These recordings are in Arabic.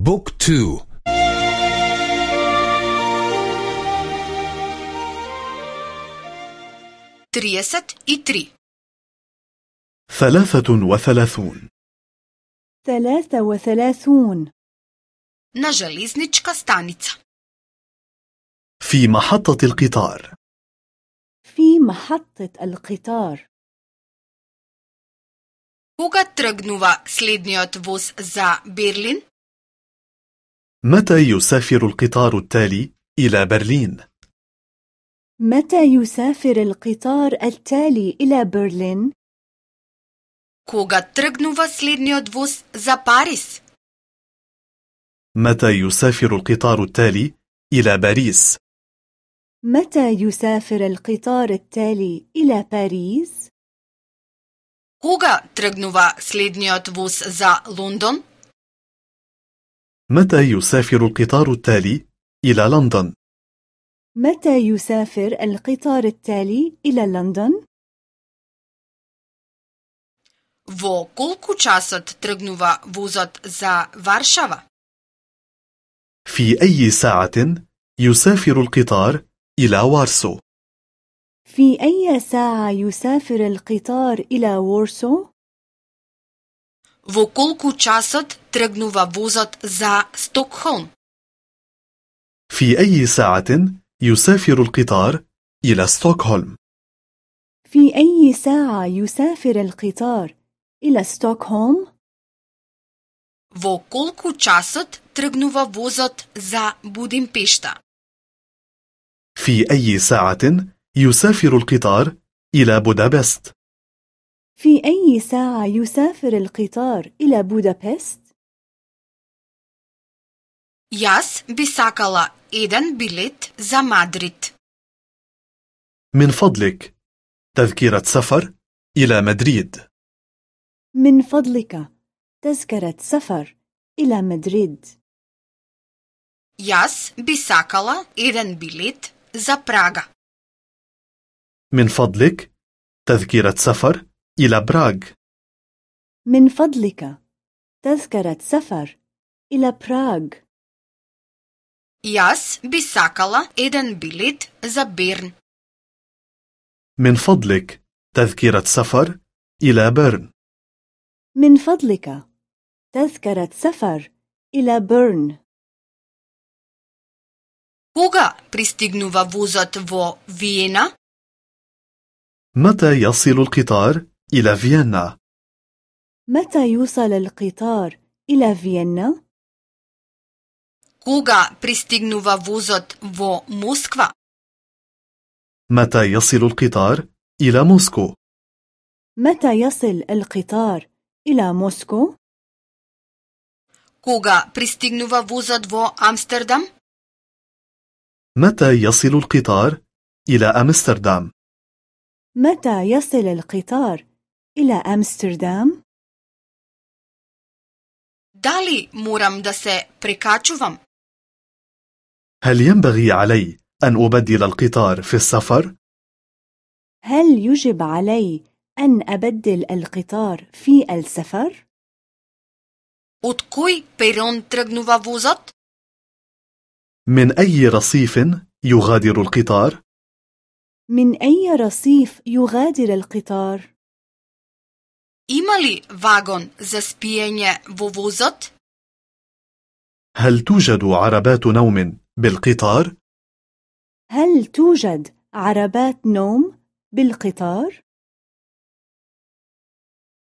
بوك تو تريست إتري ثلاثة وثلاثون ثلاثة وثلاثون на железничка станица. في محطة القطار في محطة القطار Кога тргнува следниот воз за Берлин? متى يسافر القطار التالي إلى برلين؟ متى يسافر القطار التالي إلى برلين؟ Кога тргнува следниот воз за Париз? متى يسافر القطار التالي إلى باريس؟ متى يسافر القطار التالي إلى باريس؟ Кога тргнува следниот воз за Лондон? متى يسافر القطار التالي إلى لندن؟ متى يسافر القطار التالي إلى لندن؟ Во колку часот тргнува возот за Варшава? في أي ساعة يسافر القطار إلى وارسو؟ في أي ساعة يسافر القطار إلى وورسو؟ Во колку часот тргнува возот за Стокхолм? في أي ساعة يسافر القطار إلى ستوكهولم؟ في أي ساعة يسافر القطار إلى ستوكهولم؟ Во колку часот тргнува возот за Будимпешта? في أي ساعة يسافر القطار إلى بودابست؟ في أي ساعة يسافر القطار إلى بودابست؟ Јас би сакала еден билет за Мадрид. من فضلك تذكرة سفر إلى مدريد من فضلك تذكرة سفر إلى مدريد Јас би сакала еден билет за Прага. من فضلك تذكرة سفر إلى براغ من فضلك تذكرة سفر إلى براغ Јас би сакала еден билет за Берн. من فضلك تذكرة سفر إلى بيرن من فضلك تذكرة سفر إلى بيرن Кога пристигнува возот во Виена? متى يصل القطار إلى فيينا؟ متى يوصل القطار إلى فيينا؟ Кога пристигнува возот во Москва? متى يصل القطار إلى موسكو؟ متى يصل القطار إلى موسكو؟ Кога пристигнува возот во Амстердам? متى يصل القطار إلى أمستردام؟ متى يصل القطار إلى أمستردام؟ Дали морам да се прекачувам? هل ينبغي علي أن أبدل القطار في السفر؟ هل يجب علي أن أبدل القطار في السفر؟ Од кој перон тргнува возот? من أي رصيف يغادر القطار؟ من أي رصيف يغادر القطار؟ Има ли вагон за спиење во возот? هل توجد عربات نوم بالقطار؟ هل توجد عربات نوم بالقطار؟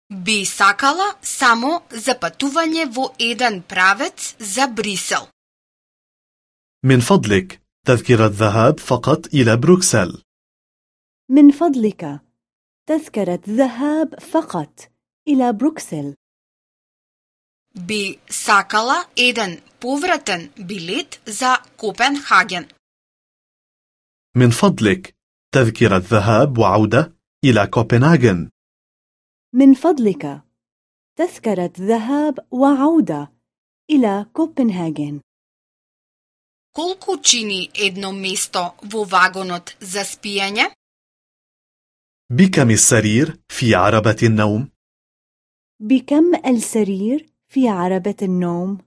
Би сакала само за патување во еден правец за Брисел. من فضلك تذكرة ذهاب فقط إلى بروكسل من فضلك تذكرة ذهاب فقط إلى بروكسل Би сакала еден повратен билет за Копенхаген. من فضلك تذكرة ذهاب وعودة إلى كوبنهاجن من فضلك تذكرة ذهاب وعودة إلى كوبنهاجن Колку чини едно место во вагонот за спиење? بكم السرير في عربة النوم؟ بكم السرير في عربة النوم؟